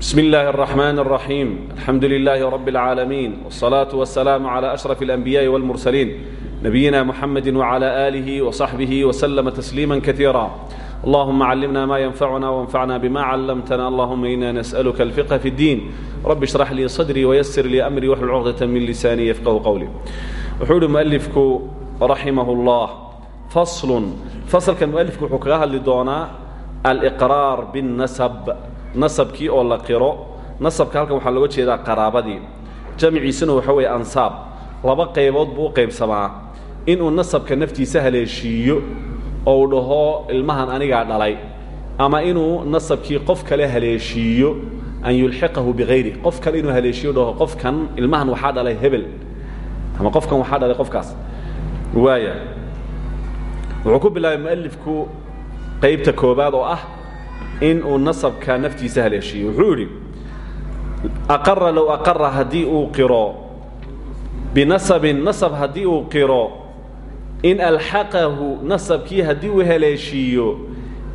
بسم الله الرحمن الرحيم الحمد لله رب العالمين والصلاة والسلام على أشرف الأنبياء والمرسلين نبينا محمد وعلى آله وصحبه وسلم تسليما كثيرا اللهم علمنا ما ينفعنا وانفعنا بما علمتنا اللهم إنا نسألك الفقه في الدين رب اشرح لي صدري ويسر لي أمري واحلل عقدة من لساني يفقه قولي وحول مؤلفك رحمه الله فصل فصل كان مؤلفك وحكاها لدونا الإقرار بالنسب nasabkii oo la qiro. Nasabka halkan waxaa looga jeedaa qaraabadii. Jamciisuna waxa weeye ansaab. Laba qaybood buu u qaybsamaa. Inuu nasabka naftiisa haleeshiiyo oo uu dhaho ilmahan anigaa dhalay ama inuu nasabkii qof kale haleeshiiyo an yulxiqahu bikayri qof kale inuu haleeshiiyo dhaho qofkan ilmahan waxaa dhalay hebel ama qofkan waxaa dhalay qofkaas. Waaya wuxuu ku bilaabay mu'alifku qaybta koobaad oo ah in uu nasabka naftiisa haleeshiiyo. Wuxuu idhi aqara low aqara uu qiro binasabin nasab haddii uu qiro in alxaqahu nasabkii haddii uu haleeshiiyo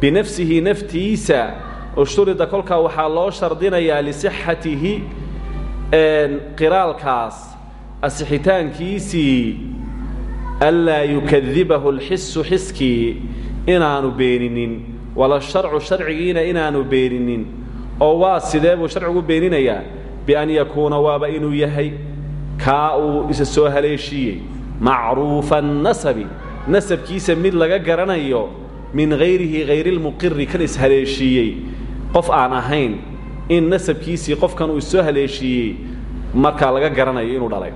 binafsihi naftiisa ushturida kolkaa waxaa loo shardinayaa lisixatihi qiraalkaas asixitaankiisii anlaa yukadibahu alxisu xiskii inaanu beeninin wala sharcu sharcigiina inaanu beeninin. Oo waa sidee buu sharcigu beeninayaa? Bian yakuuna waaba inuu yahay. Kaa uu isa soo haleeshiiyey. Macruufa nasabi. Nasabkiisa mid laga garanayo min hayrihi hayrilmuqiri kan ishaleeshiiyey qof aan ahayn in nasabkiisii qofkan uu issoo haleeshiiyey markaa laga garanayo inuu dhalay.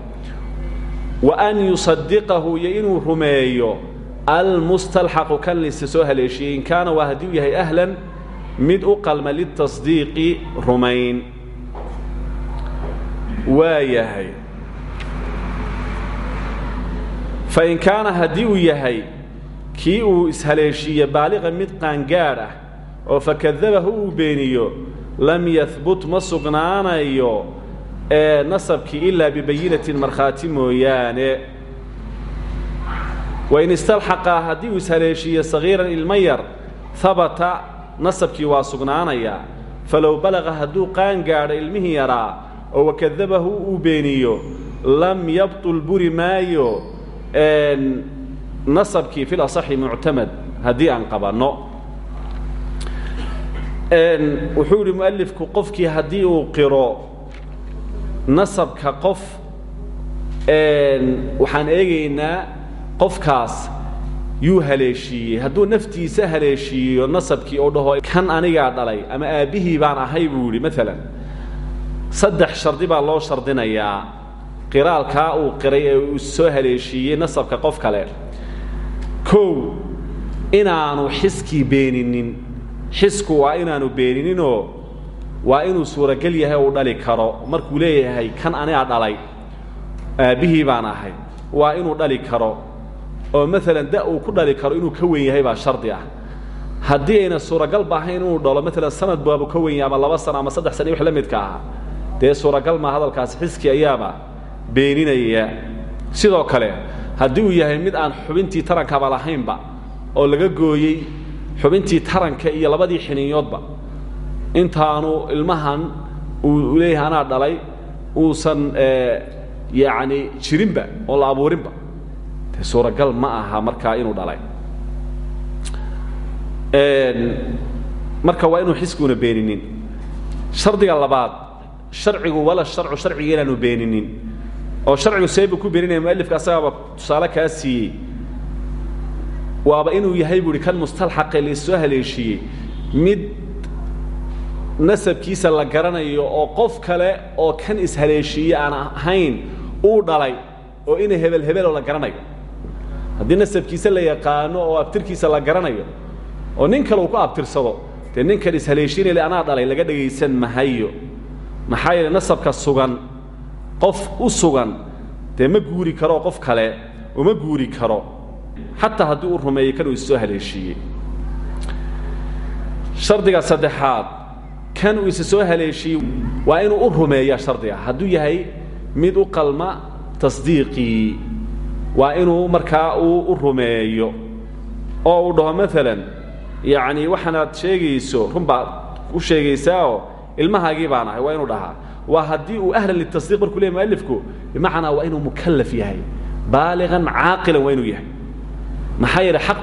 Wa an yusadiqahu iyo inuu rumeeyo almustalxaqu kan lisa soo haleeshiyey in kaana waa haddii u yahay ahlan mid u qalma litasdiiqi rumayn waa yahay fain kaana haddii uu yahay kii uu ishaleeshiiye baaliqa mid qaangaadh ah oo fakadabahu uu beeniyo lam yahbut ma sugnaanayo ee nasabkii ilaa bibayinatin markhaati mooyaane wain istalxaqaa haddii uu ishaleeshiiye sagiiran ilma yar habata nasabkii waa sugnaanayaa falow balaqa hadduu qaan gaadho ilmihii yaraa oo wakadabahu uu beeniyo lam yabtul buri maayo nasabkii fil asaxi muctamad haddii aan qabanno wuxuu yidhi mu'alifku qofkii haddii uu qiro nasabka qof waxaan eegaynaa qofkaas yuu haleeshiiyey hadduu naftiisa haleeshiiyo nasabkii oo dhaho kan anigaa dhalay ama aabbihii baan ahay buu yidhi maalan saddex shardi baa loo shardinayaa. Qiraalkaa uu qiray ee uu soo haleeshiiyey nasabka qof kale. Kow inaanu xiskii beeninin xisku waa inaanu beeninninoo waa inuu suuragel yahay uu dhali karo. Markuu leeyahay kan anigaa dhalay aabbihii baan ahay waa inuu dhali karo oo maalan da uu ku dhali karo inuu ka wen yahay baa shardi ah. Haddii ayna suuragalba ahayn inuu dhalo maalan sanad baabu ka wen yahay ama laba sano ama saddex sana wix la midka aha dee suuragal maa hadalkaasi xiski ayaaba beeninaya. Sidoo kale haddii uu yahay mid aan xubintii tarankaba lahaynba oo laga gooyey xubintii taranka iyo labadii xiniinyoodba intaanu ilmahan uu leeyahay anaa dhalay uusan yacni jirinba oo la abuurinba suuragal ma aha markaa inuu dhalay. Marka waa inuu xiskuuna beeninin. Shardiga labaad sharcigu wala sharcu sharciga inaanu beeninin. Oo sharcigu seebuu ku beeninaya mualifka asagaaba tusaale kaa siiyey. Waaba inuu yahay buu ihi kan mustalxaqe laisoo haleeshiiyey mid nasabkiisa la garanayo oo qof kale oo kan ishaleeshiiye aan ahayn uu dhalay oo ina hebel hebeloo la garanayo haddii nasabkiisa la yaqaano oo abtirkiisa la garanayo oo nin kale ku abtirsado dee ninkan ishaleeshiinayl anaa dhalay laga dhegaysan mahayo. Maxaa nasabka sugan qof u sugan dee guuri karo qof kale uma guuri karo. Xataa haddii uu kan uu issoo shardiga saddexaad kan uu soo haleeshiiyey waa inuu u shardiga. Hadduu yahay mid u qalma tasdiiqii waa inuu markaa uu u rumeeyo. Oo uu dhaho maalan yacni waxaanaad sheegayso run u sheegaysaao ilmahaagii baan waa inuu dhahaa. Waa haddii uu ahlan litasdiiq markuu leey mualifku bimacnaa waa inuu mukallaf yahay. Baaligan caaqilan waa inuu yahay. Maxaa yeele xaq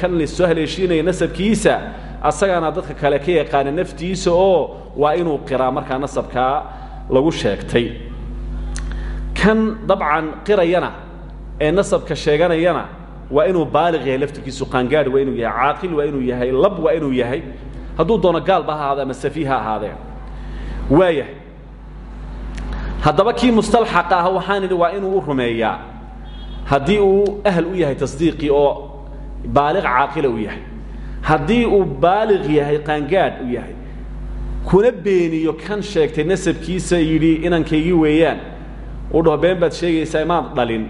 kan la soo haleeshiinaya nasabkiisa asagaana dadka kale ka yaqaana naftiisa oo waa inuu qiraa markaa nasabkaa lagu sheegtay. Kan dabcan qirayana ee nasabka sheeganayana waa inuu baaliq yahay laftirkiisu qaangaadhi waa inuu yahay caaqil waa inuu yahay lab waa inuu yahay hadduu doono gaalba ha ahaade ama safiih ha ahaadee. Waayahay. Haddaba kii mustalxaqa ah waxaan idhi waa inuu u rumeeyaa. Haddii uu ahl u yahay tasdiiqii oo baaliq caaqila u yahay. Haddii uu baaliq yahay qaangaadh u yahay. Kuna beeniyo kan sheegtay nasabkiisa yidhi inankaygii weeyaan. Uu dhaho been baad sheegaysaa imaad dhalin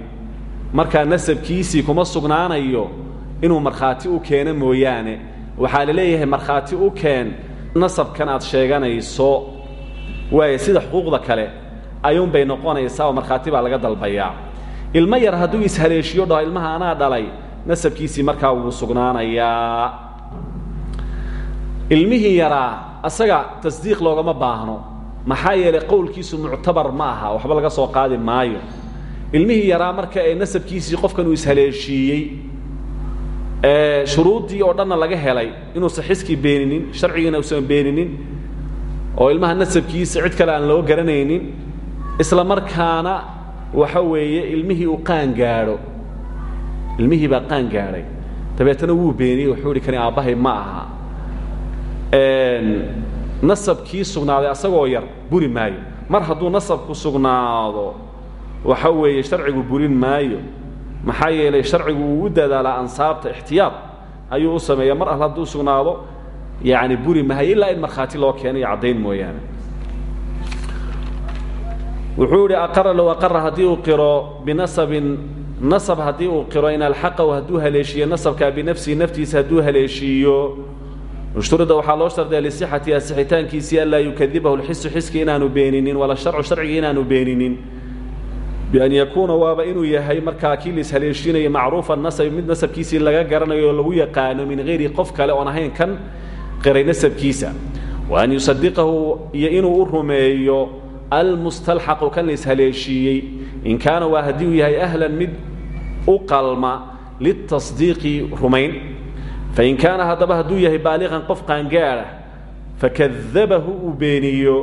markaa nasabkiisii kuma sugnaanayo inuu markhaati u keeno mooyaane. Waxaa la leeyahay markhaati u keen nasabkan aad sheeganayso. Waayo sida xuquuqda kale ayuunbay noqonaysaa oo markhaati baa laga dalbayaa ilmo yar hadduu ishaleeshiyo dhaho ilmaha anaa dhalay nasabkiisii markaa wuu sugnaanayaa. Ilmihii yaraa asaga tasdiiq loogama baahno. Maxaa yeelay qowlkiisu muctabar ma aha. Waxba laga soo qaadi maayo ilmihii yaraa marka ee nasabkiisii qofkan uu ishaleeshiiyey shuruuddii oo dhanna laga helay inuusan xiskii beeninin sharcigiina usan beeninin oo ilmaha nasabkiisa cid kale aan loo garanaynin isla markaana waxa weeye ilmihii uu qaan gaadho. Ilmihii baa qaan gaadhay. Dabeetana wuu beeniyey wuxuu ihi kani ma aha. Nasabkii sugnaaday asagoo yar buri maayo. Mar hadduu nasabku sugnaado waxa weeye sharcigu burin maayo. Maxaa yeelay sharcigu wuu dadaalaa ansaabta ixtiyaad ayuu u sameeyaa. Mar al hadduu sugnaado yani buri maayo ilaa in markhaati loo keeno iyo caddayn wuxuu idhi aqara low aqara haddii uu qiro binasabin nasab haddii uu qiro in alxaqahu hadduu haleeshiiyo nasabka binafsihi naftiisa hadduu haleeshiiyo. Ushturida waxaa loo shardiya lisixati asixitaankiisii anlaa yukadibahu lxisu xiski inaanu beeninin wala sharcu sharcigi inaanu beeninin bian yakuuna waaba inuu yahay markaa kii la ishaleeshiinaya macruufa nasabi mid nasabkiisii laga garanayo oo lagu yaqaano min hayri qof kale oon ahayn kan qiray nasabkiisa wa an yusadiqahu iyo inuu u rumeeyo almustalxaqu kan la ishaleeshiiyey in kaana waa haddii uu yahay ahlan mid u qalma litasdiiqi rumayn fain kaana haddaba hadduu yahay baaliqan qof qaangaadha fakadabahu uu beeniyo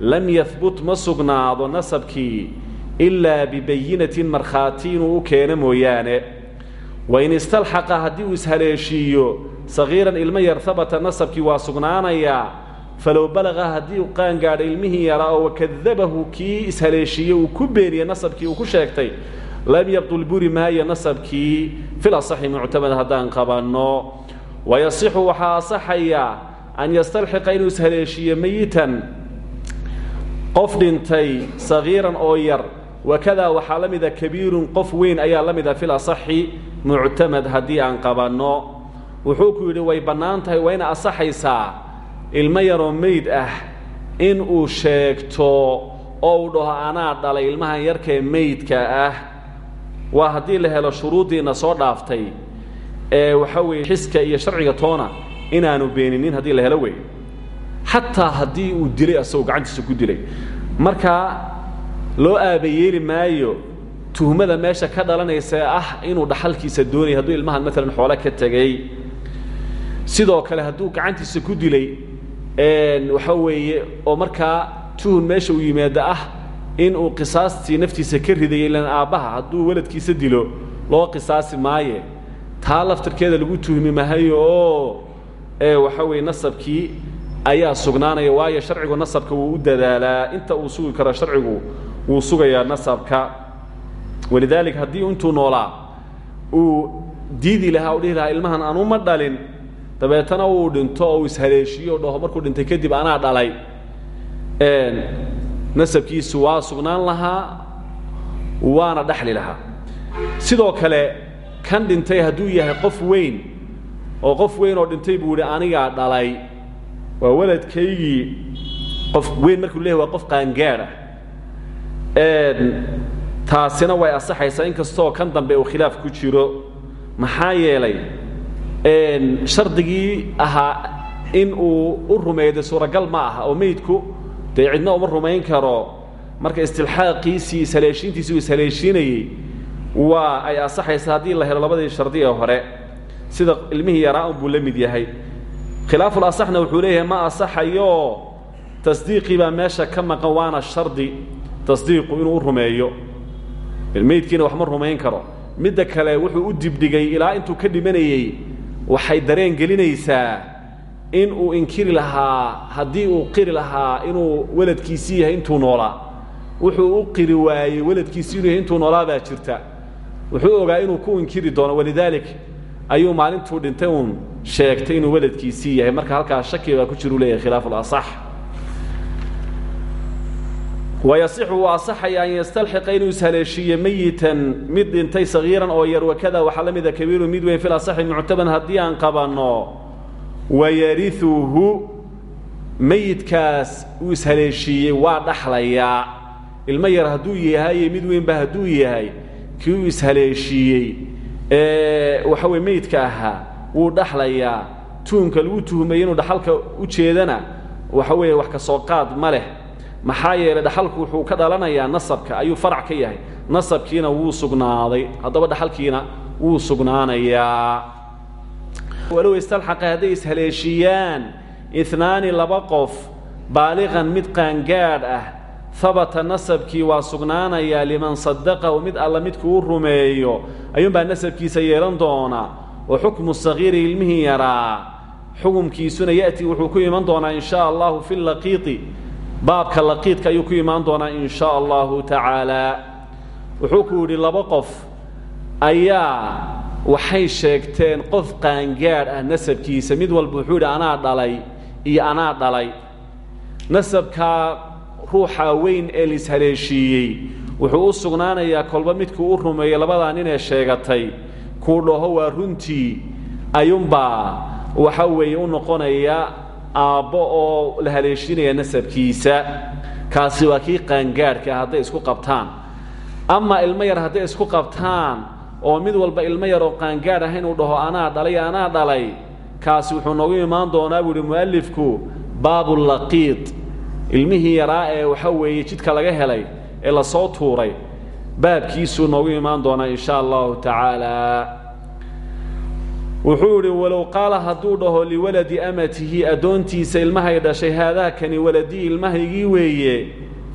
lam yahbut ma sugnaado nasabkii ilaa bibayinatin markhaati inuu u keeno mooyaane wain istalxaqa haddii uu ishaleeshiiyo sagiiran ilmo yar habata nasabkii waa sugnaanayaa falow balaqa haddii uu qaangaadho ilmihii yaraa oo wakadabahu kii ishaleeshiiye uu ku beeniye nasabkii uu ku sheegtay lam yabdul buri maayo nasabkii fil asaxi muctamad haddaan qabanno wayasixu waxaa asaxaya an yastalxiqa inuu ishaleeshiiyo meyitan qof dhintay sagiiran oo yar wakadaa waxaa la mida kabiirun qof weyn ayaa la mida fil asaxi muctamad aan qabanno wuxuu ku yidhi way bannaan tahay waa ina asaxaysaa ilmo yaroo meyd ah in uu sheegto oo uu dhaho anaa dhalay ilmahan yarkee meydka ah waa haddii la helo shuruuddiina soo dhaaftay ee waxa weeye xiska iyo sharciga toona inaanu beeninin haddii la helo wey xataa haddii uu dilay asagoo gacantiisa ku dilay markaa loo aabayeeli maayo tuhmada meesha ka dhalanaysa ah inuu dhaxalkiisa doonaya hadduu ilmahan maalan xoole ka tegey sidoo kale hadduu gacantiisa ku dilay waxa weeye oo markaa tuhun meesha uu yimaado ah in uu qisaastii naftiisa ka ridayay ilan aabbaha hadduu weladkiisa dilo loo qisaasi maaye. Taa laftirkeeda lagu tuhmi mahayo oo waxa weeye nasabkii ayaa sugnaanaya waayo sharcigu nasabka wuu u dadaalaa. Inta uu sugi karo sharcigu wuu sugayaa nasabka. Walidaalika haddii intuu noolaa uu diidi lahaa u dhihi lahaa ilmahan anuma dhalin. Dabeetana uu dhinto oo uu ishaleeshiyo o dhaho markuu dhintay kadib anaa dhalay. Nasabkiisu waa sugnaan lahaa waana dhaxli lahaa. Sidoo kale kan dhintay hadduu yahay qof weyn oo qof weyn oo dhintay buu idhi anigaa dhalay. Waa weladkaygii qof weyn markuu leeyahy waa qof qaangaadh ah taasina way asaxaysaa inkastoo kan dambe uu khilaaf ku jiro. Maxaa yeelay shardigii ahaa in uu u rumeeyo suuragal ma aha oo meydku dee cidna uma rumayn karo. Marka istilxaaqiisii ishaleeshiintiisii uu waa ay asaxaysa haddii la helo labadii shardi ee hore. Sida ilmihii yaraa un buu la mid yahay. Asaxna wuxuu leeyahay ma asaxayo tasdiiqii baa meesha ka maqan waana shardi tasdiiqu inuu u rumeeyo. Wax ma rumayn karo. Midda kale wuxuu u dibdhigay ilaa intuu ka dhimanayey waxay dareen gelinaysaa in uu inkiri lahaa haddii uu qiri lahaa inuu weladkiisii yahay intuu noolaa. Wuxuu u qiri waayey weladkiisii inuu yahay intuu noolaa jirta. Wuxuu ogaa inuu ku inkiri doono walidaalik ayuu maalintuu dhintay uun sheegtay inuu weladkiisii yahay. Marka halkaa shaki baa ku jira u leeyahay khilaafu lasax wayasixu wuu asaxaya an yastalxiqa inuu ishaleeshiiyo meyitan mid dhintay sagiiran oo yar wakada waxaa la mida kabiiru mid weyn fil asaxi muctaban haddii aan qabanno wayariuhu meyidkaas uu ishaleeshiiyey waa dhaxlayaa ilmo yar hadduu yahay mid weynba hadduu yahay kii uu ishaleeshiiyey ee waxa weye meyidka ahaa wuu dhaxlayaa tuunka lagu tuhmayey inuu dhaxalka u jeedana waxa weeye wax ka soo qaad ma leh maxaa yeelay dhaxalku wuxuu ka dhalanayaa nasabka ayuu farac ka yahay. Nasabkiina wuu sugnaaday haddaba dhaxalkiina wuu sugnaanayaa. Walow istalxaqa hadday ishaleeshiiyaan inaani laba qof baaliqan mid qaangaadh ah habata nasabkii waa sugnaanayaa liman sadaqahu mid alla midkuu rumeeyo. Ayuunbaa nasabkiisa yeelan doonaa wa xukmu sagiiri ilmihii yaraa. Xukumkiisuna ya'tii wuxuu ku iman doonaa in shaa allahu fi baabka laqiidka ayuu ku imaan doonaa in shaa allahu tacaala. Wuxuu ku yidhi laba qof ayaa waxay sheegteen qof qaangaadh ah nasabkiisa. Mid walba wuxuu yidhi anaa dhalay iyo anaa dhalay. Nasabkaa ruuxa weyn ee lishaleeshiiyey wuxuu u sugnaanayaa kolba midkuu u rumeeyo labadaa ninee sheegatay. Kuu dhaho waa runtii ayuunbaa waxa weeye u noqonaya aabbo oo la haleeshinaya nasabkiisa. Kaasi waa kii qaangaadhka hadday isku qabtaan. Ama ilmo yar hadday isku qabtaan oo mid walba ilmo yar oo qaangaadh ah inuu dhaho anaa dhalay anaa dhalay. Kaasi wuxuu noogu imaan doonaa buu ihi mu'alifku baabulaqiid ilmihii yaraa ee waxa weeye jidka laga helay ee la soo tuuray baabkiisuu noogu imaan doonaa in sha allahu tacaala wuxuu idhi walow qaala hadduu dhaho liwaladi amatihi addoontiisa ilmahay dhashay haadaakani waladii ilmahaygii weeye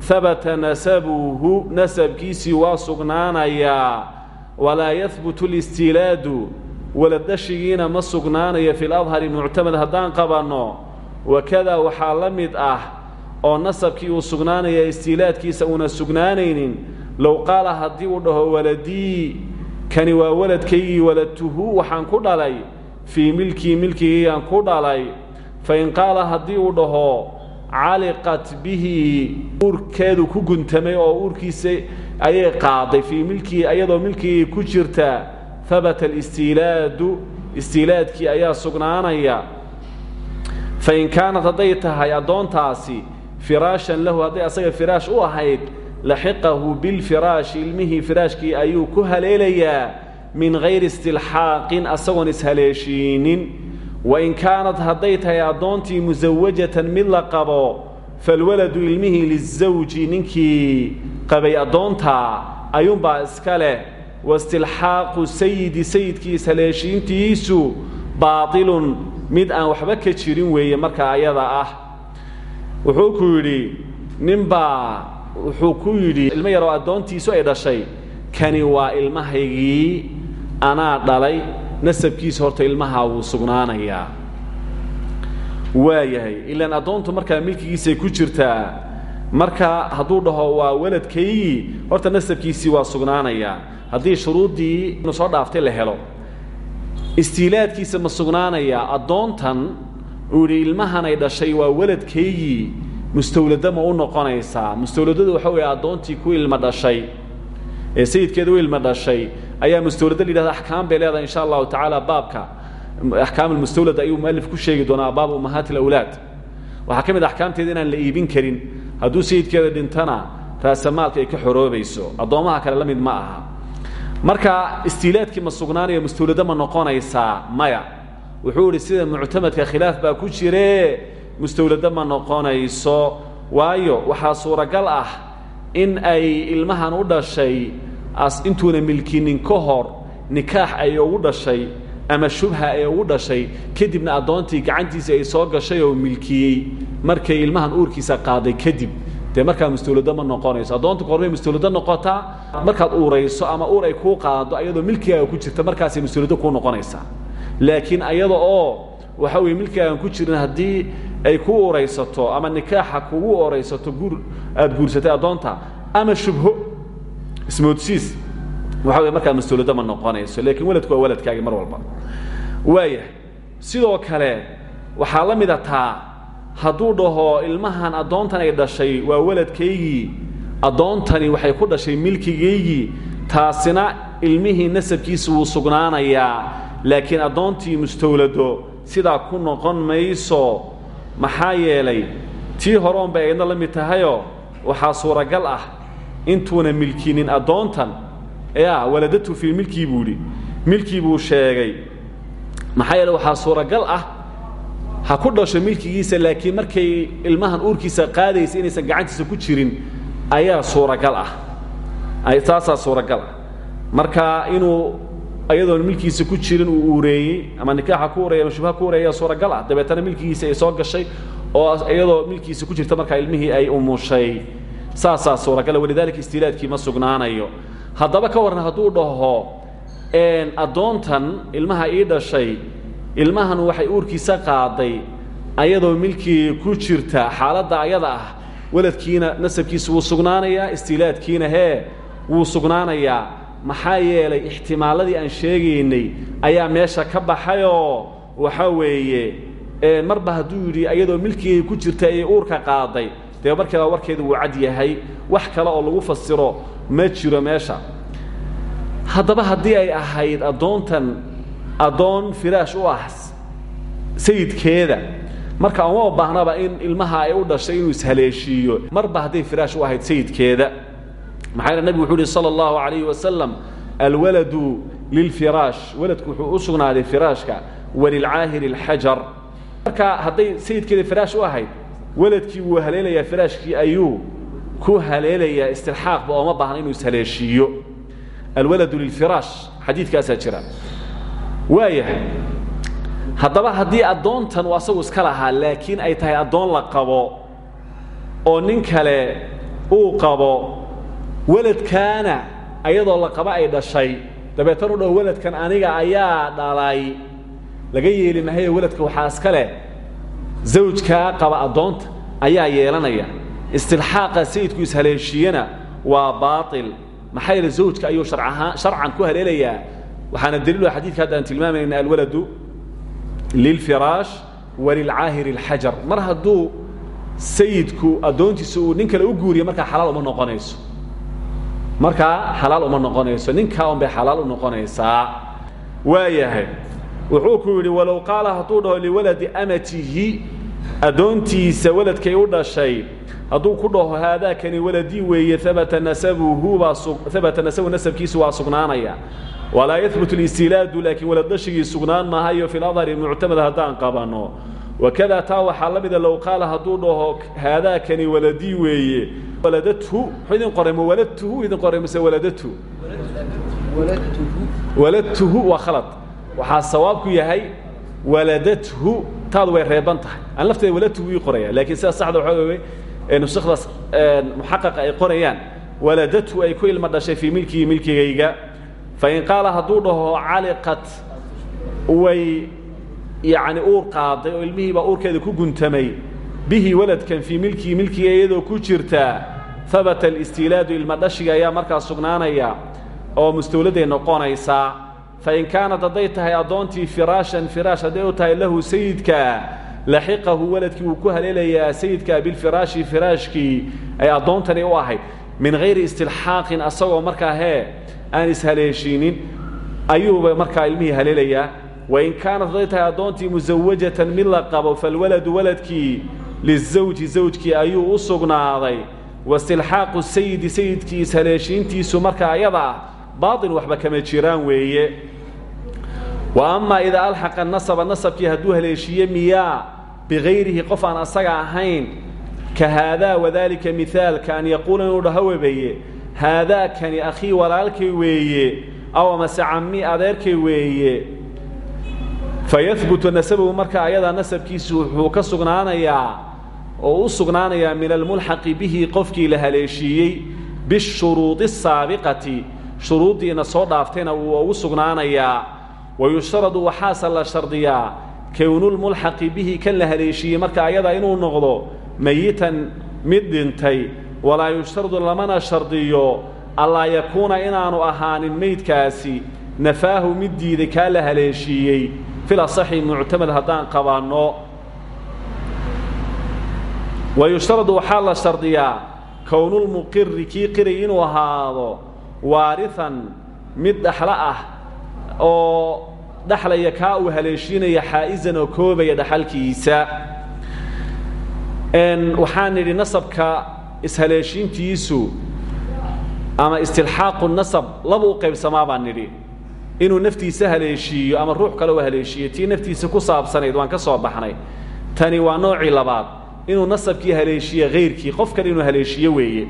habata nasabuhu nasabkiisii waa sugnaanayaa walaa yahbutu listiilaadu waladdashigiina ma sugnaanayo fi ladhari muctamad haddaan qabanno wakadaa waxaa la mid ah oo nasabkii uu sugnaanaya istiilaadkiisa uuna sugnaanaynin low qaala haddii uu dhaho waladii kani waa waladkaygii waladtuhu waxaan ku dhalay. Fii milkii milkigaygaan ku dhalay. Fain qaala haddii uu dhaho caliqat bihi uurkeedu ku guntamay oo uurkiisa ayay qaaday. Fii milkii ayadoo milkigii ku jirta habata alistiilaadu istiilaadkii ayaa sugnaanaya. Fain kaanat hadday tahay addoontaasi firaashan lahu hadday asaga firaash u ahayd laxiqahu bilfiraashi ilmihii firaashkii ayuu ku haleelayaa min hayri istilxaaqin asagoon ishaleeshiinin. Wain kaanat hadday tahay addoontii musawajatan mid la qabo falwaladu ilmihii lizawji ninkii qabay addoontaa ayuunbaa iska leh. Waistilxaaqu sayidi sayidkii ishaleeshiintiisu baatilun mid aan waxba ka jirin weeye marka ayada ah. Wuxuu ku yidhi ninbaa wuxuu ku yidhi ilmo yaroo addoontiisu ay dhashay kani waa ilmahaygii anaa dhalay nasabkiisa horta ilmahaa wuu sugnaanayaa. Waayahay ilaan addoontu markaa milkigiisay ku jirtaa marka hadduu dhaho waa waladkaygii horta nasabkiisii waa sugnaanayaa. Haddii shuruuddii inu soo dhaaftay la helo istiilaadkiisa ma sugnaanayaa. Addoontan uu yidhi ilmahanay dhashay waa waladkaygii mustawlada ma u noqonaysaa mustawladadu waxa weeye addoontii ku ilma dhashay ee sayidkeeda ilma dhashay ayaa mustawlada la yidhahda axkaam insha allahu tacaala baabka. Axkaam almustawlad ayuu mualif ku sheegi doonaa baab ummahaati alawlaad waxaa ka mid axkaamteeda inaan la iibin karin. Hadduu sayidkeeda dhintana raasamaalka ay ka xoroobayso. Addoommaha kale la mid ma aha. Marka istiilaadkii ma sugnaanayo mustawlado ma noqonaysaa maya. Wuxuu sida muctamadka khilaaf baa ku jire mustawlado ma noqonayso. Waayo waxaa suuragal ah in ay ilmahan u dhashay as intuuna milkinin ka hor nikaax ay ugu dhashay ama shubha ay ugu dhashay kadibna addoontii gacantiisa ay soo gashay oo milkiyey markay ilmahan uurkiisa qaaday kadib. Dee markaa mustawlado ma noqonayso. Addoonta korbay mustawlado noqotaa markaad uurayso ama uur ay kuu qaado ayadoo milkigaaga ku jirta markaasay mustawlado kuu noqonaysaa. Laakiin ayada oo waxa weye milkigaagan ku jirin haddii ay ku uraysato ama nikaaxa kugu oraysato guur aada guursatay addoonta ama shubho ismoodsiis. Waxa wey markaa mas'uuliyadda ma noqonayso laakiin weladku waa weladkaagi mar walba. Waaya sidoo kale waxaa la mida taa hadduu dhaho ilmahan addoontan ay dhashay waa weladkaygii. Addoontani waxay ku dhashay milkigaygii taasina ilmihii nasabkiisa wuu sugnaanayaa. Laakiin addoontii mustawlado sidaa ku noqon mayso maxaa yeelay tii hore un bay aydna la mid tahayoo waxaa suuragal ah intuuna milkinin addoontan ya waladatu fii milkii buu idhi buu sheegay. Maxaa yeele waxaa suuragal ah ha ku dhasho milkigiisa laakiin markay ilmahan uurkiisa qaadaysa inaysan gacantiisa ku jirin ayaa suuragal ah. Taasaa suuragal ah. Marka inuu ayadoon milkiisa ku jirin uu uureeyey ama nikaaxa ku ureeyay ama shubha ku ureeya suuragal ah. Dabeetana milkigiisa ay soo gashay oo iyadoo milkiisa ku jirta markaa ilmihii ay umushay saasaa suuragala walidaalika istiilaadkii ma sugnaanayo. Haddaba ka warran hadduu dhaho addoontan ilmaha ii dhashay ilmahan waxay uurkiisa qaaday ayadoo milkii ku jirta xaaladda ayada ah weladkiina nasabkiisa wuu sugnaanayaa istiilaadkiina hee wuu sugnaanayaa maxaa yeelay ixtimaaladii aan sheegaynay ayaa meesha ka baxayoo waxa weeye marba hadduu yidhi ayadoo milkigay ku jirta ee uurka qaaday. Dee markiiba warkeeda wuu cad yahay wax kale oo lagu fasiro ma jiro meesha. Haddaba haddii ay ahayd addoontan addoon firaash u ah sayidkeeda marka uma baahnaba in ilmaha ay u dhashay inuu ishaleeshiiyo marba hadday firaash u ahayd sayidkeeda maxaa yeele nebigu wuxuu uhi sala allahu calayhi wasalam alwaladu lilfiraash waladku wuxuu u sugnaaday firaashka walilcaahiri alxajar marka hadday sayidkeeda firaash u ahayd weladkii wuu haleelayaa firaashkii ayuu ku haleelayaa istilxaaqba ooma baahna inuu ishaleeshiiyo alwaladu lilfiraash xadiidkaasaa jira. Waayahay haddaba haddii addoontan uu asagu iska lahaa laakiin ay tahay addoon la qabo oo nin kale uu qabo weladkaana ayadoo la qaba ay dhashay. Dabeetan u dhaho weladkan aniga ayaa dhalay. Laga yeeli mahaye weladka waxaa iska qaba addoonta ayaa yeelanaya. Istilxaaqa sayidku ishaleeshiiyena waa baail maxaa zawjka ayuu harcahaan sharcan ku haleelayaa. Waxaana daliilu xadidka hadda aan tilmaamayna alwaladu lilfiraash walilcaahiri alxajar. Mar hadduu sayidku addoontiisa uu nin kale u guuriyo markaa xalaal uma noqonayso markaa xalaal uma noqonayso ninkaa un bay xalaal u noqonaysaa waayahay wuxuu ku yidhi walow qaala hadduu dhaho liwaladi amatihi addoontiisa waladkay u dhashay hadduu ku dhaho haadaakani waladii weeye abata nasabuhu baa habata nasabu nasabkiisu waa sugnaanaya. Walaa yahbut listilaadu laakiin waladdhashigii sugnaan maahayo fi ladhari muctamad haddaan qabanno wakada taa waxaa la mida low qaala hadduu dhaho haadaakani waladii weeye waladathu muxuu idin qoray ma waladtuhu idin qoray mise waladatu. Waladtuhu waa khalad. Waxaa sawaabku yahay waladathu taadu way reeban tahay. Aan lafteeda waladtuhu ii qoraya laakiin sida saxda waxaa weeye nusakhdaas muxaqaqa ay qorayaan waladathu ay ku ilma dhashay fii milkii milkigayga. Fain qaala hadduu dhaho caliqat way yacni uur qaaday oo ilmihiibaa uurkeeda ku guntamay bihi waladkan fii milkii milkiga iyadoo ku jirta habata alistiilaadu ilma dhashiga ayaa markaa sugnaanaya oo mustawladay noqonaysaa fain kaanat hadday tahay addoontii firaashan firaash hadday lahu sayidka laxiqahu waladkii wuu ku haleelayaa sayidka bilfiraashi firaashkii ay addoontani u ahayd. Min hayri istilxaaqin asagoo markaa hee aan ishaleeshiinin ayuuba markaa ilmihii haleelayaa. Wain kaanat hadday tahay addoontii musawajatan mid la qabo falwaladu waladkii lizawji zawjkii ayuu u sugnaaday waistilxaaqu sayidi sayidkii ishaleeshiintiisu markaa ayada ah waxba kama jiraan weeye wa amaa idaa alxaqa nasaba nasabkii hadduu haleeshiiye miyaa bikayrihi qof aan asaga ahayn ka haadaa wadaalika mihaalka an yaquula inuu dhaho webeeye haadaakani akhii walaalkay weeye aw amase cammi adeerkay weeye fayahbutu nasabuhu marka ayadaa nasabkiisu wuxuu ka sugnaanayaa oo u sugnaanayaa min almulxaqi bihi qofkii la haleeshiiyey bishuruudi asaabiqati shuruuddiina soo dhaaftayna wuu ugu sugnaanayaa. Wayushtaradu waxaase la shardiyaa kownulmulxaqi bihi kan la haleeshiiyey marka ayadaa inuu noqdo mayitan mid dhintay walaa yushtaradu lamana shardiyo allaa yakuuna inaanu ahaanin meydkaasi nafaahu mid diiday kaa la haleeshiiyey. Fil asaxi muctamad haddaan qabanno wayushtaradu waxaa la shardiyaa kownulmuqiri kii qiray inuu ahaado waarihan mid dhaxlo ah oo dhaxlaya kaa uu haleeshiinaya xaa'isan oo koobaya dhaxalkiisa waxaan nidhi nasabka ishaleeshiintiisu ama istilxaaqu nasab laba u qaybsamaa naftiisa haleeshiiyo ama ruux kale u haleeshiiyo tii naftiisa ku saabsanayd waan ka soo baxnay tani waa noocii labaad inuu nasabkii haleeshiye hayrkii qof kale inuu haleeshiyo weeye.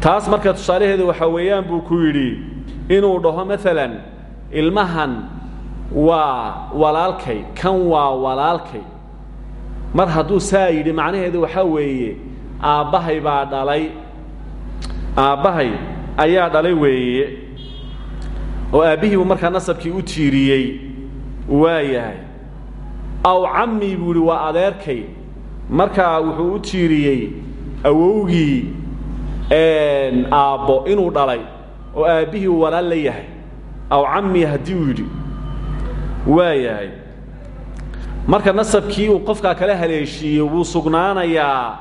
Taas marka tusaalaheedu waxaa weeyaan buu ku yidhi inuu dhaho maalan ilmahan waa walaalkay kan waa walaalkay. Mar hadduu saa yidhi macnaheedu waxaa weeye aabbahay baa dhalay. Aabbahay ayaa dhalay weeye. Oo aabbihii buu markaa nasabkii u tiiriyey waa yahay. Aw cammii buu idhi waa adeerkay markaa wuxuu u tiiriyey awowgii aabbo inuu dhalay oo aabbihii uu walaal la yahay. Aw cammii haddii uu yidhi waa marka nasabkii uu qofkaa kala haleeshiiyey wuu sugnaanayaa.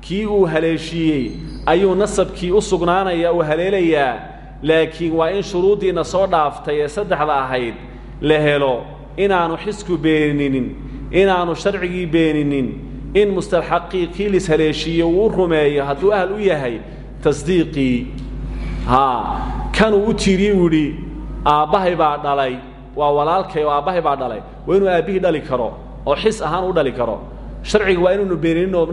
Kii uu haleeshiiyey ayuu nasabkii u sugnaanaya uu haleelayaa. Laakiin waa in shuruuddiina soo dhaaftay ee saddexda ahayd la helo. Inaanu xisku beeninin inaanu sharcigii beeninin in mustalxaqii kii lis haleeshiiye uu rumeeyo hadduu ahal u yahay tasdiiqii haa kanuu u tiiriyey uu yidhi aabbahay dhalay. Waa walaalkay oo aabbahay baa dhalay. Waa inuu aabbihii dhali karo oo xis ahaan u dhali karo. Sharciga waa inuunu beeninin oo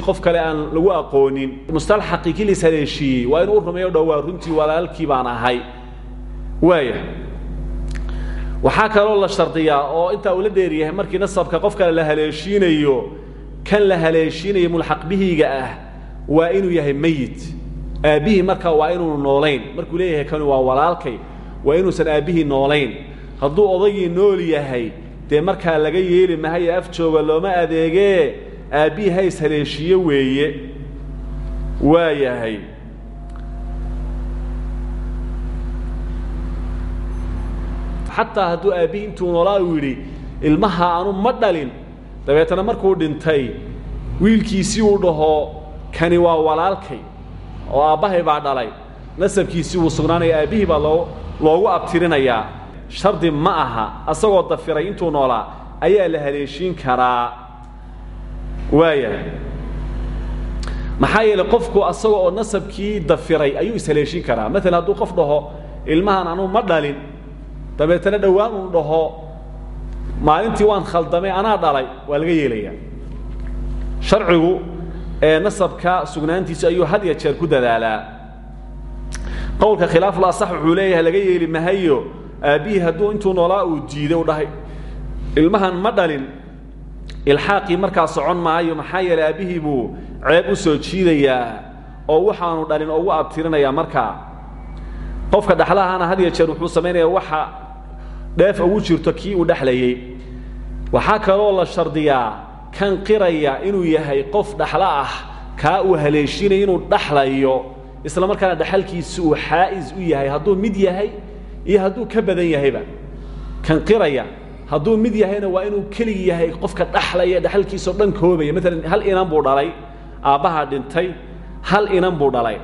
qof kale aan lagu aqoonin. Mustalxaqii kii lis haleeshiiyey waa inuu rumeeyo waa runtii walaalkii baan ahay. Waaya waxaa kaloo la shardiyaa oo intaa uu la dheeryahay markii nasabka qof kale la haleeshiinayo kan la haleeshiinayo mulxaq bihiga ah waa inuu yahay meyit aabbihii markaa waa inuunu noolayn. Markuu leeyahay kanu waa walaalkay waa inuusan aabbihii noolayn. Hadduu odaygii nool yahay dee markaa laga yeeli mahaye af jooga looma adeegee? Aabbihii hays haleeshiiye weeye. Waa yahay. Xataa hadduu aabbihii intuu noolaa uu yidhi ilmaha anu ma dhalin dabeetana markuu dhintay wiilkiisii uu dhaho kani waa walaalkay oo aabbahay baa dhalay. Nasabkiisii wuu sugnaanaya aabbihii baa loo loogu abtirinayaa. Shardi ma aha asagoo dafiray intuu noolaa ayaa la haleeshiin karaa. Waaya maxaa yeelay qofku asaga oo nasabkii dafiray ayuu ishaleeshin karaa. Maalan hadduu qof dhaho ilmahan anuu ma dhalin. Dabeetana dhowaan uu dhaho maalintii waan khaldamay anaa dhalay waa laga yeelayaa. Sharcigu nasabka sugnaantiisa ayuu had ya jeer ku dadaalaa. Qowlka khilaaful asax wuxuu leeyahay laga yeeli mahayo aabbihii hadduu intuu noolaa uu diiday u dhahay. Ilmahan ma dhalin ilxaaqii markaa socon maayo maxaa yeelay aabbihii buu ceeb u soo jiidayaa oo waxaanu dhalin oo ugu abtirinayaa markaa. Qofka dhexlahana had ya jeer wuxuu samaynayaa waxa dheef ugu jirto kii uu dhexlayey waxaa kaloo la shardiyaa kan qiraya inuu yahay qof dhaxlo ah kaa uu haleeshinaya inuu dhaxlayo isla markaana dhaxalkiisi uu xaa'is u yahay hadduu mid yahay iyo hadduu ka badan yahayba. Kan qiraya hadduu mid yahayna waa inuu keligi yahay qofka dhaxlaya dhaxalkiisao dhan koobaya maalan hal inan buu dhalay aabbaha dhintay hal inan buu dhalay.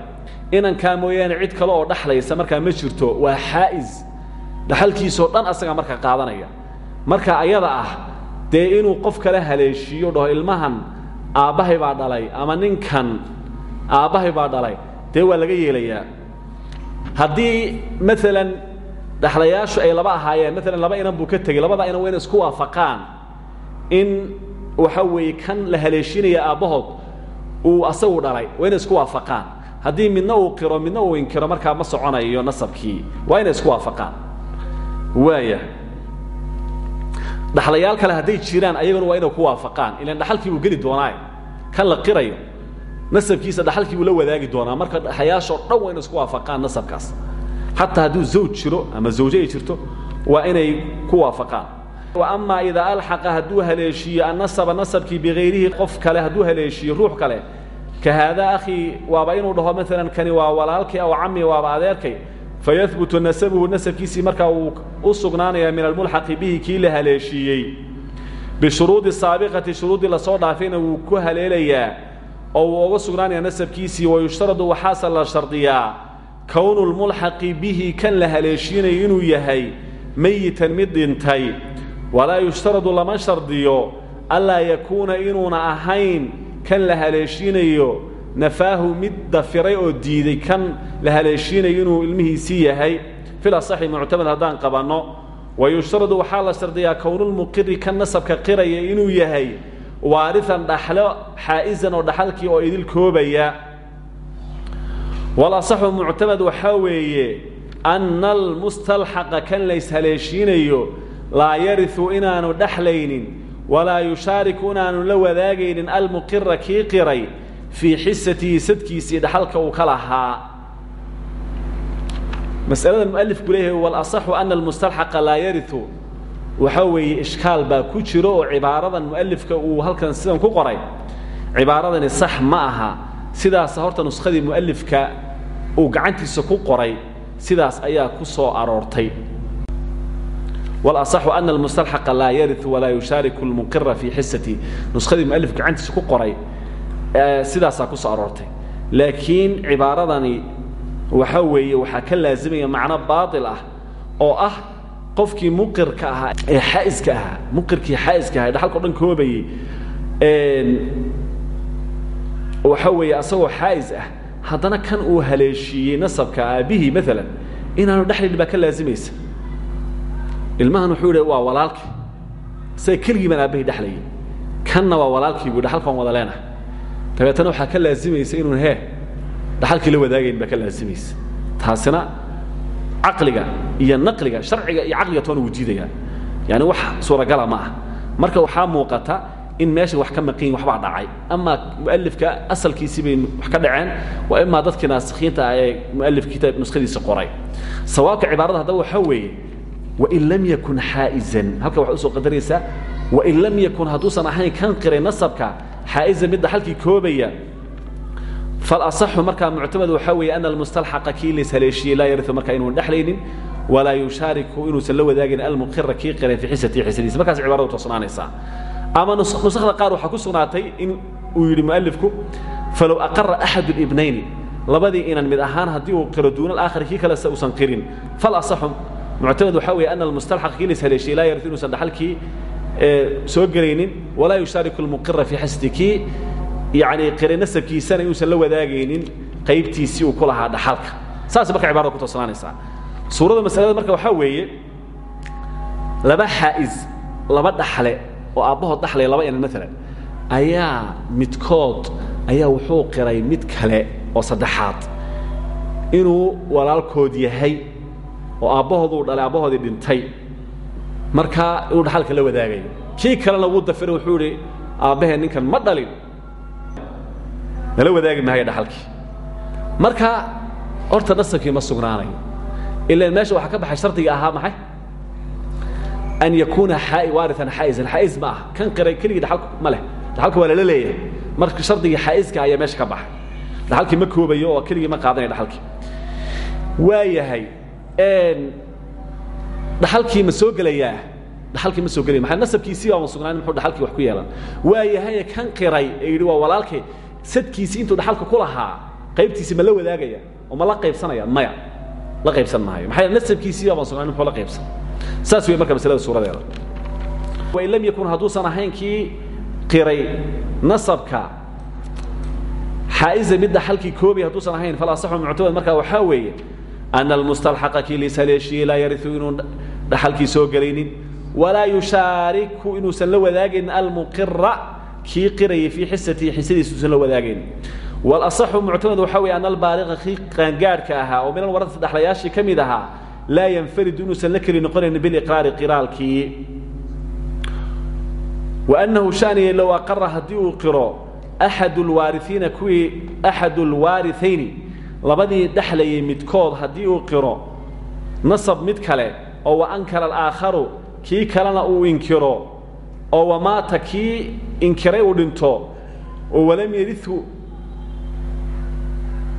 Inankaa mooyaane cid kale oo dhaxlaysa markaa ma jirto waa xaa'is dhaxalkiisoo dhan asagaa markaa qaadanaya. Marka ayada ah dee inuu qof kale haleeshiiyo dhaho ilmahan aabbahay baa dhalay ama ninkan aabbahay baa dhalay dee waa laga yeelayaa. Haddii maalan dhaxlayaashu ay laba ahaayeen maalan laba inan buu ka tegey labada inan waa inay isku waafaqaan in waxa weeye kan la haleeshinaya aabbahood uu asagu dhalay waa isku waafaqaan. Haddii midna uu qiro midna uu inkiro markaa ma soconayo nasabkii waa inay isku waafaqaan waaya dhaxlayaal kale hadday jiraan ayaguna waa inay ku waafaqaan. Ilan dhaxalkii buu geli doonaa kan la qirayo nasabkiisa dhaxalkii buu la wadaagi doonaa. Marka dhaxlayaashoo dhan waa isku waafaqaan nasabkaas. Xataa hadduu zawj jiro ama zawje jirto waa inay ku waafaqaan. Ama idaa alxaqa hadduu haleeshiiyo annasaba nasabkii bikayrihi qof kale hadduu haleeshiiyo ruux kale ka haadaa akhii waaba inuu dhaho maalan kani waa walaalkay aw cami waaba adeerkay fayahbutu nasabuhu nasabkiisii markaa uu u sugnaanaya min almulxaqi bihi kii la haleeshiiyey bishuruudi saabiqati shuruuddii la soo dhaafayna wuu ku haleelayaa oo wuu uga sugnaanaya nasabkiisii wayushtaradu waxaase la shardiyaa kownu lmulxaqi bihi kan la haleeshiinayo inuu yahay meyitan mid dhintay walaa yushtaradu lama shardiyo anlaa yakuuna inuuna ahayn kan la haleeshiinayo nafaahu mid dafiray oo diiday kan la haleeshiinayo inuu ilmihiisii yahay. Fil asaxi muctamad haddaan qabanno wayushtaradu waxaa la shardiyaa kownulmuqiri kan nasabka qiraya inuu yahay waarian dhaxlo xaa'isan oo dhaxalkii oo idil koobaya walasaxu muctamad waxaa weeye anna almustalxaqa kan layshaleeshiinayo laa yariu inaanu dhexlaynin walaa yushaariku inaanu la wadaagaynin almuqira kii qiray fii xisatihi sadkiisii dhaxalka uu ka lahaa. Masalada mualifku leeyahay walasaxu ana almustalxaqa laa yariu waxaa weeye ishkaal baa ku jiro oo cibaaradan mualifka uu halkan sidan ku qoray. Cibaaradani sax ma aha. Sidaas horta nuskadii mualifka uu gacantiisa ku qoray sidaas ayaa ku soo aroortay. Walasaxu ana almustalxaqa laa yariu walaa yushaariku lmuqira fii xisati. Nuskadii mualif gacantiisa ku qoray sidaasaa ku soo aroortay. Laakiin cibaaradani waxaa weeye waxaa ka laazimaya macno baail ah oo ah qofkii muqirka ahaa ee xaa'iska ahaa muqirkii xaa'iska ahaa ee dhaxalka o dhan koobayey waxaa weeye asagoo xaa'is ah haddana kan uu haleeshiiyey nasabka aabbihii maalan inaanu dhexlayn baa ka laazimaysa ilmahan wuxuu yidhi waa walaalkii. Isaga keligii baan aabahii dhexlayay kanna waa walaalkii buu dhaxalkaan wada leenahay dabeetana waxaa ka laazimaysa inuun hee dhaxalkii la wadaagayn baa ka laazimaysa taasina caqliga iyo naqliga sharciga iyo caqliga toona wuu diidayaa yaani wax suuragala ma ah marka waxaa muuqata in meesha wax ka maqan yihiin waxbaa dhacay. Amaa mualifka asalkiisii bay wax ka dhaceen waa imaa dadkii naasikiinta ah ee mualif kitaab nuskadiisa qoray. Sawaabka cibaarada haddaba waxaa weeye wain lam yakun xaa'izan halka waxay u soo qadaraysaa wain lam yakun hadduusan ahayn kan qiray nasabka xaa'izan mid dhaxalkii koobaya falasaxu markaa muctamad waxaa weeye ana almustalxaqa kii layshaleeshiyey laa yariu markaa inuun dhexlaynin walaa yushaariku inuusan la wadaagin almuqira kii qiray fii xisatihi xisadiisa markaas cibaradu toosnaanaysaa ama nusakda qaar waxaa ku sugnaatay in uu yidhi mualifku falow aqara axad ibnayni labadii inan mid ahaan haddii uu qiro duuna alaakhari kii kale se uusan qirin falasaxu muctamad waxaa weeye ana almustalxaq kii layshaleeshiyey laa yariu inuusan dhaxalkii soo gelaynin walaa yushaariku almuqira fii xisati kii yani qire nasabkiisana inuusan la wadaagaynin qaybtiisii uu ku lahaa dhaxalka. Saas marka cibarada ku toosnaanaysaa suurada masalada marka waxaa weeye laba xaa'iz laba dhaxle oo aabbahood dhaxlaya laba inan maalan ayaa midkood ayaa wuxuu qiray mid kale oo saddexaad. Inuu walaalkood yahay oo aabbahooduu dhalay aabbahoodii dhintay markaa inuu dhaxalka la wadaagayo kii kalena wuu dafiray wuxuu idhi aabbahee ninkan ma dhalin. Nala wadaagi maayo dhaxalkii. Marka horta nasabkii ma sugnaanayo ilan meesha waxaa ka baxay shardiga ahaa maxay? An yakuuna waarian xaa'isan. Xaa'iz ma aha. Kan qiray keligii dhaxalku ma leh. Dhaxalka waa lala leeyahay. Marka shardigii xaa'iska ayaa meesha ka baxay. Dhaxalkii ma koobayo oo keligii ma qaadanayo dhaxalkii. Waa yahay dhaxalkii ma soo gelayaa? Dhaxalkii ma soo gelaya maxaa nasabkiisii baa ma sugnaan muxuu dhaxalkii wax ku yeelan? Waa yahay kan qiray ee yidhi waa walaalkay sadkiisii intuu dhaxalka ku lahaa qaybtiisi ma la wadaagaya oo ma la qaybsanaya? Maya la qaybsan maayo. Maxaa nasabkiisii baa sugnaan muxuu la qaybsan? Saas wey marka masalada suuradeeda. Wain lam yakun hadduusan ahayn kii qiray nasabka xaa'iza mid dhaxalkii koobay hadduusan ahayn falasaxu muctamad markaa waxaa weeye ana almustalxaqa kii laishaleeshiyey laa yariu inuu dhaxalkii soo gelaynin walaa yushaariku inuusan la wadaagaynin almuqira kii qirayay fii xisatihi xisadiisa usan la wadaagaynin walasaxu muctamad waxaa wey ana albaaliqa kii qaangaadhka ahaa oo minan wararta dhexlayaashii ka mid ahaa laa yanfaridu inuusan la keli noqonaynin biliqraari qiraalkii waanahu shaniya low aqara haddii uu qiro axad lwaariiina kuwii axad labadii dhexlayay midkood haddii uu qiro nasab mid kale oo wa ankara alaakharu kii kalena uu inkiro oo wamaata kii inkiray u dhinto oo walam yariu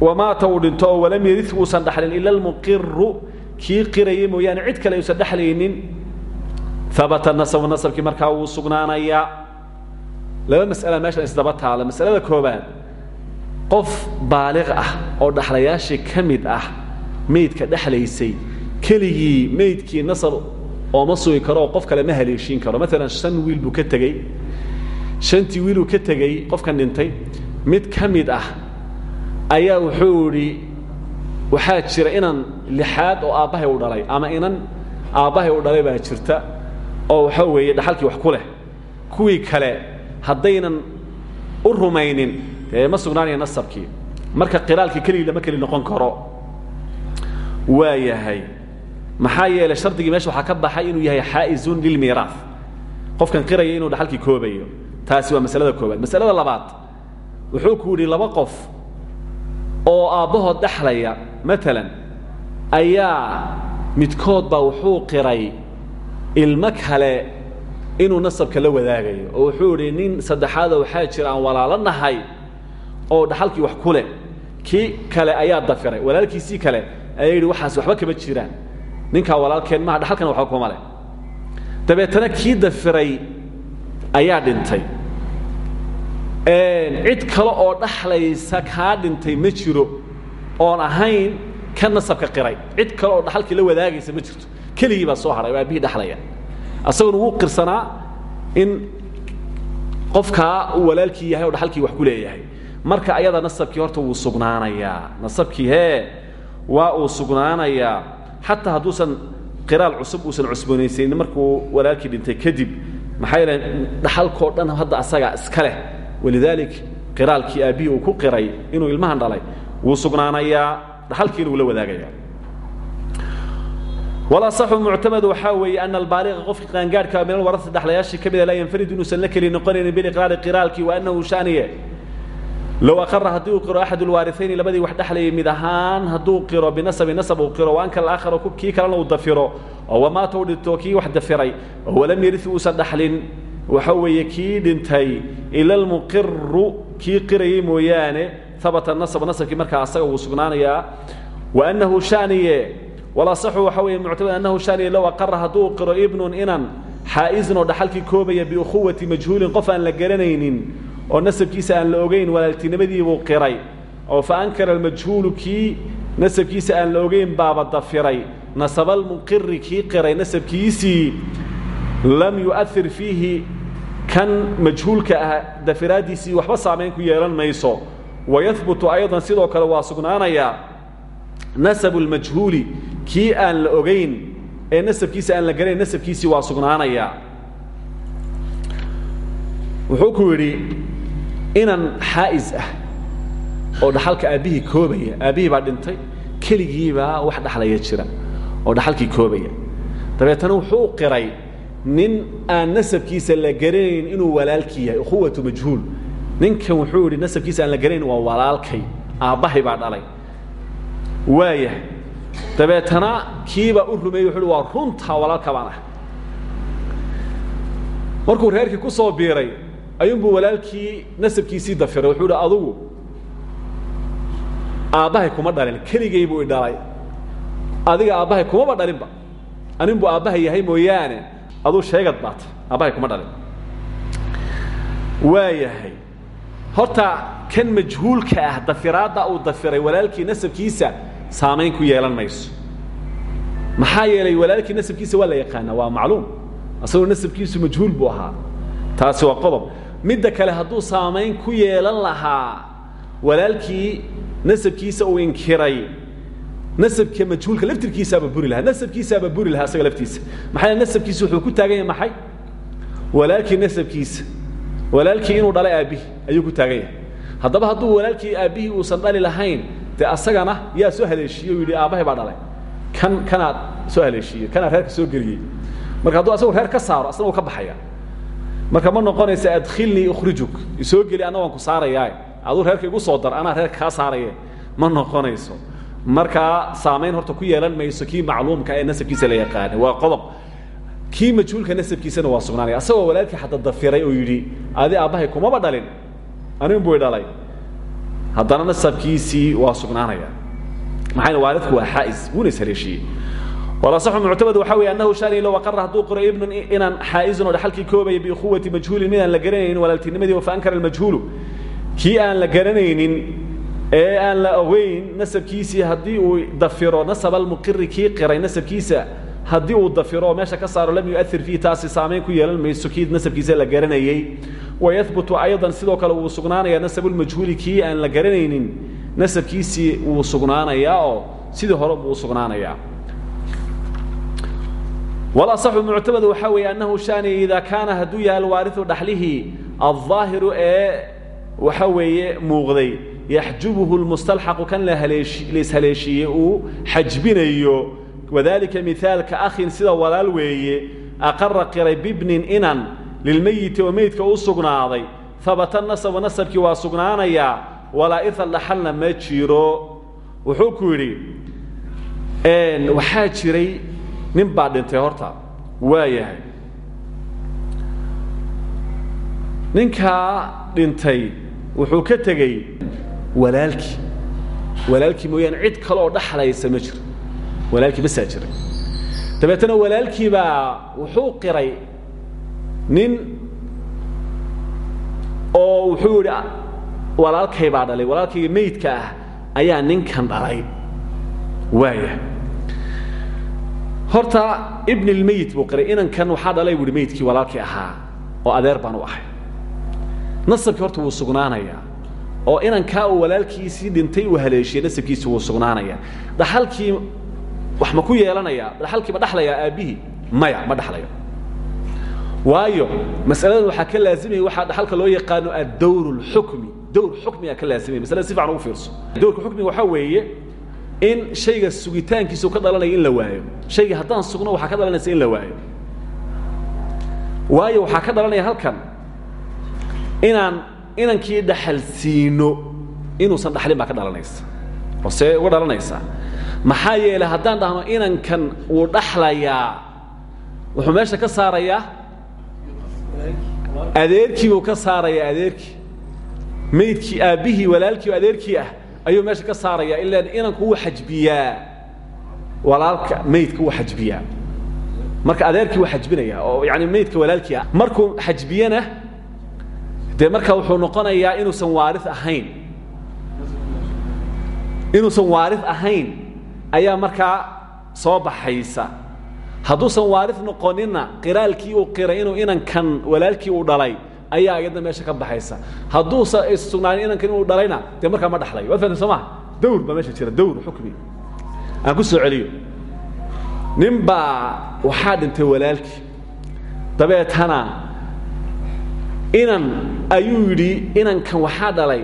wamaata uu dhinto oo walam yariu uusan dhexlin ila almuqiru kii qiraya mooyaane cid kale uusan dhexlaynin abata nasabu nasabkii markaa wuu sugnaanayaa. Laba mas'ala meeshan isdaba taala. Masalada koobaad qof baaliq ah oo dhaxlayaashii ka mid ah meydka dhexlaysay keligii meydkii nasab ooma sugi karo oo qof kale ma haleeshiin karo. Maalan shan wiil buu ka tegey. Shantii wiiluu ka tegey qofkan dhintay mid ka mid ah ayaa wuxuu idhi waxaa jira inan lixaad oo aabbahay u dhalay ama inan aabbahay u dhalay baa jirta oo waxaa weeye dhaxalkii wax ku leh. Kuwii kale haddaynan u rumaynin ma sugnaanaya nasabkii. Marka qiraalkii keligii lama keli noqon karo. Waa yahay. Maxaa yeelay shardigii meesha waxaa ka baxay inuu yahay xaa'izun lilmiiraaf qofkan qiraya inuu dhaxalkii koobayo. Taasi waa masalada koobaad masalada labaad wuxuu ku yidhi laba qof oo aabbahood dhexlaya maalan ayaa midkood baa wuxuu qiray ilmo kale inuu nasabka la wadaagayo. Oo wuxuu idhi nin saddexaada waxaa jira aan walaalo nahay oo dhaxalkii wax ku leh. Kii kale ayaa dafiray walaalkiisii kale ayaa waxaas waxba kama jiraan. Ninkaa walaalkeen maha dhaxalkana waxba kuma leh. Dabeetana kii dafiray ayaa dhintay. Cid kale oo dhaxlaysa kaa dhintay ma jiro. Oon ahayn ka nasabka qiray. Cid kale oo dhaxalkii la wadaagaysa ma jirto. Keligii baa soo hadhay oo aabbihii dhexlaya asaguna qirsanaa in qofkaa walaalkii yahay oo dhaxalkii wax ku leeyahay marka ayada nasabkii horta wuu sugnaanayaa nasabkii hee waa uu sugnaanayaa xataa hadduusan qiraal cusub uusan cusboonaysanin markuu walaalkii dhintay kadib maxaa yeele dhaxalkoo dhan hadda asagaa iska leh. Walidaalik qiraalkii aabbihii uu ku qiray inuu ilmahan dhalay wuu sugnaanayaa dhaxalkiina wuu la wadaagayaa walaصxu muctamad waxaa weeye ana albaaliqa qofka qaangaadhka min alwarasi dhexlayaashii ka mida laa yanfarid inuusan la keli noqonaynin biliqraari qiraalkii waanahu shaniye low aqara haddii uu qiro axad lwaariayni labadii wax dhexlayay mid ahaan hadduu qiro binasabi nasab uu qiro waanka alaakhara kii kalena uu dafiro oo wamaata u dhinto wax dafiray oo walam yari uusan dhaxlin waxa weeye kii dhintay ila almuqiru kii qirayay mooyaane abata nasab nasabkii markaa asaga wuu sugnaanayaa waanahu shaniye walaصxu waxa weeye muctamad annahu shaniye low aqara hadduu qiro ibnun inan xaa'izun oo koobaya biukhuwati majhuulin qof aan la garanaynin oo nasabkiisa aan la ogeyn walaaltinimadiibuu qiray oo fa ankara almajhuulu kii nasabkiisa aan la ogeyn baaba dafiray. Nasabalmuqiri kii qiray nasabkiisii lam yu'air fiihi kan majhuulka ah dafiraaddiisii waxba saamayn ku yeelan mayso. Wayahbutu ayضan sidoo kale waa sugnaanayaa nasabu اlmajhuuli kii aan la ogayn ee nasabkiisa aan la garanayn nasabkiisii waa sugnaanayaa wuxuu ku yidhi inan xaa'is ah oo dhaxalka aabbihii koobaya. Aabbihii baa dhintay keligiibaa wax dhaxlaya jira oo dhaxalkii koobaya. Dabeetana wuxuu qiray nin aan nasabkiisa la garanayn inuu walaalkii yahay ukhuwatu majhuul. Ninkan wuxuu yidhi nasabkiisa aan la garanayn waa walaalkay aabbahay baa dhalay. Waayahay dabeetana kiibaa u rumeeyey wuxu uhi waa runtaa walaalka baan ah markuu reerkii ku soo biiray ayuunbuu walaalkii nasabkiisii dafiray wuxuu hi adugu aabbahay kuma dhalin keligay buu idhalay adiga aabbahay kumaba dhalinba aninbuu aabbahay yahay mooyaane aduu sheegad baata aabbahay kuma dhalin. Waa yahay. Horta kan majhuulka ah dafiraadda uu dafiray walaalkii nasabkiisa saamayn ku yeelan mayso. Maxaa yeelay walaalkii nasabkiisa waa la yaqaana waa macluum. Asagoo nasabkiisu majhuul buu ahaa. Taasi waa qodob midda kale hadduu saamayn ku yeelan lahaa walaalkii nasabkiisa uu inkiray nasabka majhuulka laftirkiisaaba buri lahaa nasabkiisaaba buri lahaa isaga laftiisa. Maxaa nasabkiisa wuxuu ku taagan yahay maxay? Walaalkii nasabkiisa. Walaalkii inuu dhalay aabbihi ayuu ku taagan yahay haddaba hadduu walaalkii aabbihii uusan dhali lahayn dee asagana yaa soo haleeshiiyey o yidhi baa dhalay. Kan kanaa soo haleeshiiyey kanaa reerka soo geliyey. Marka hadduu asagu reer ka saaro asna uu ka baxaya marka ma noqonaysa adkhilnii ukhrijuk. Isoo geli anna ku saarayaa aduu reerka igu soo dar anaa reerka kaa saaraye ma noqonayso. Markaa saamayn horta ku yeelan mayso kii macluumka ee nasabkiisa la yaqaana waa qodob. Kii majhuulka nasabkiisana waa sugnaanaya. Asagoo walaalkii xataa dafiray oo yidhi adi aabbahay kumaba dhalin anin buu dhalay haddana nasabkiisii waa sugnaanaya. Maxaa yeel waalidku waa xaa'is wuuna ishaleeshiiyey walasaxu muctamad waxa weeye annahu shani low aqara hadduu qiro ibnun inaan xaa'izun oo dhaxalkii koobaya biukhuwati majhuulin midaan la garanaynin walaaltinimadii wa faankara almajhuulu kii aan la garanaynin ee aan la ogeyn nasabkiisii haddii uu dafiro nasab almuqiri kii qiray nasabkiisa haddii uu dafiro oo meesha ka saaro lam yuair fiihi taasi saamayn ku yeelan mayso kii nasabkiisa la garanayey wayahbutu aydan sidoo kale wuu sugnaanayaa nasabulmajhuuli kii aan la garanaynin nasabkiisii wuu sugnaanayaa oo sidii hore buu sugnaanayaa walaصxu muctamad waxaa weeye annahu shani idaa kaana hadduu yahay alwaariu dhaxlihii alظaahiru ee waxa weeye muuqday yaxjubuhu lmustalxaqu kan lashaleeshiiyey uu xajbinayo. Wadalika mihaalka akhin sida walaal weeye aqara qiray bibnin inan lilmeyiti oo meydka u sugnaaday. Habata nasabu nasabkii waa sugnaanayaa walaa ira dhaxalna ma jiro. Wuxuu ku yidhi waxaa jiray nin baa dhintay horta waa yahay. Ninkaa dhintay wuxuu ka tegey walaalkii. Walaalkii mooyaane cid kale oo dhaxlaysa ma jiro walaalkii basaa jiray. Dabeetana walaalkii baa wuxuu qiray nin oo wuxuu yidhi walaalkay baa dhalay. Walaalkayga meydka ah ayaa ninkan dhalay. Waaya horta ibn اlmeyit buu qiray inankan waxaa dhalay bu uhi meydkii ahaa oo adeer baan u ahay. Nasabkii horta wuu sugnaanayaa oo inankaa uu walaalkiisii dhintay uu haleeshiyey nasabkiisi wuu sugnaanayaa dhaxalkii wax ma ku yeelanayaa dhaxalkii ma dhaxlayaa aabbihii maya ma dhaxlayo. Waayo masaladan waxaa ka laazimaya waxaa dhaxalka loo yaqaano addawr اlxukmi dawr xukmigaa ka laazimaya masalada si fiican ugu fiirso. Dawrka xukmiga waxaa weeye in shayga sugitaankiisu ka dhalanaya in la waayo. Shayga haddaan sugno waxaa ka dhalanaysa in la waayo. Waayo waxaa ka dhalanaya halkan. Inaan inankii dhaxal siino inuusan dhaxlin baa ka dhalanaysa. Oo uga dhalanaysaa maxaa yeelay haddaan dhahno inankan wuu dhaxlayaa wuxuu meesha ka saarayaa? Adeerkii buu ka saarayaa adeerkii. Meydkii aabbihii walaalkii adeerkii ah ayuu meesha ka saaraya ilan inanku wuu xajbiyaa. Walaalka meydka wuu xajbiyaa. Marka adeerkii wuu xajbinaya oo yani meydka walaalkii markuu xajbiyana dee marka wuxuu noqonayaa inuusan waari ahayn. Inuusan waari ahayn ayaa markaa soo baxaysa. Hadduusan waari noqonina qiraalkii uu qiray inuu inankan walaalkii uu dhalay ayaa iyadna meesha ka baxaysa. Hadduusa sugnaanin inankan inuu dhalayna dee markaa ma dhaxlayo waad fahamtay soo maha dawr baa meesha jira dawr xukmi. Aan ku soo celiyo. Nin baa waxaa dhintay walaalkii. Dabeetana inan ayuu yidhi inankan waxaa dhalay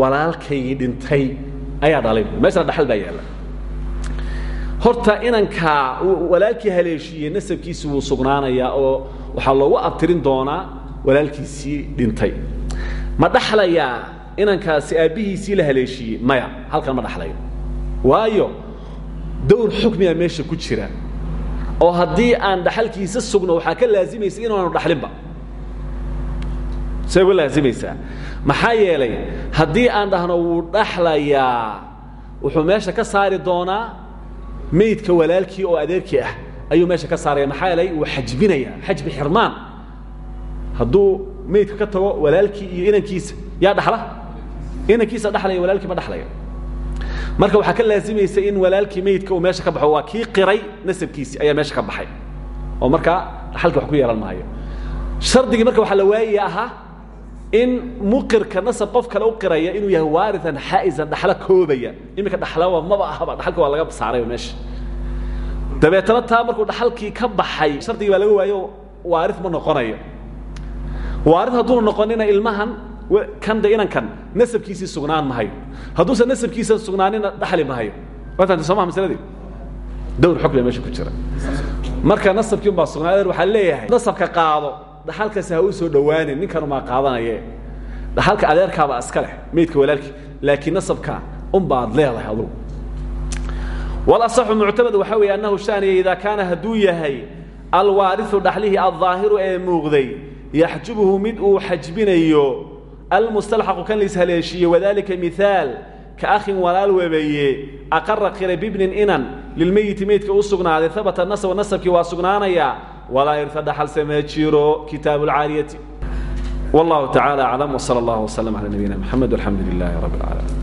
walaalkaygii dhintay ayaa dhalay. Meeshana dhaxal baa yaalla. Horta inankaa walaalkii haleeshiiyey nasabkiisi wuu sugnaanayaa oo waxaa loogu abtirin doonaa walaalkiisii dhintay. Ma dhaxlayaa inankaasi aabbihiisii la haleeshiiyey maya halkan ma dhaxlayo. Waayo dawr xukmiga meesha ku jira. Oo haddii aan dhaxalkiisa sugno waxaa ka laazimaysa inaanu dhaxlinba. See uga laazimaysaa maxaa yeelay haddii aan dhahno wuu dhaxlayaa wuxuu meesha ka saari doonaa meydka walaalkii oo adeerkii ah. Ayuu meesha ka saaraya maxaa yeelay wuu xajbinaya xajbi xirmaan hadduu meydka ka tago walaalkii iyo inankiisa yaa dhaxla? Inankiisa dhaxlaya walaalkii ma dhaxlaya. Marka waxaa ka laazimaysa in walaalkii meydka uu meesha ka baxo waa kii qiray nasabkiisi ayaa meesha ka baxay. Oo markaa dhaxalkii wax ku yeelan maayo. Shardigii marka waxaa la waayaya ahaa in muqirka nasab qof kale u qiraya inuu yahay waarian xaa'isan dhaxlo koobaya. Iminka dhaxlaba maba ahaba dhaxalka waa laga saarayba meesha. Dabeetana taa markuu dhaxalkii ka baxay shardigii baa laga waayo waari ma noqonayo waari hadduuna noqonina ilmahan kan de inankan nasabkiisii sugnaan mahayo hadduusan nasabkiisa sugnaanina dhaxli mahayo waa fahamtay soo maha masladii dawr xog baa meesha ku jira. Marka nasabkii unbaa sugnaadeer waxaa leeyahay nasabka qaado dhaxalkaasi ha u soo dhowaanin ninkan umaa qaadanaye. Dhaxalka adeerkaaba iska leh meydka walaalkii laakiin nasabka unbaad leedahay adugu walasaxu muctamad waxaa weeye annahu shaaniya idaa kaana hadduu yahay alwaariu dhaxlihii aldaahiru ee muuqday yaxjubuhu mid uu xajbinayo almustalxaqu kan lishaleeshiiye wadalika miaal ka akhin walaal webeeye aqara qira bibnin inan lilmeyiti meydka u sugnaaday abata nasab nasabkii waa sugnaanaya walaa irta dhaxalse ma jiro kitaabu lcaariyati wallahu tacaala aclam wsala allah wslm cala nabiyina mxamed walxamdu lilaahi rabb اlcaalamiin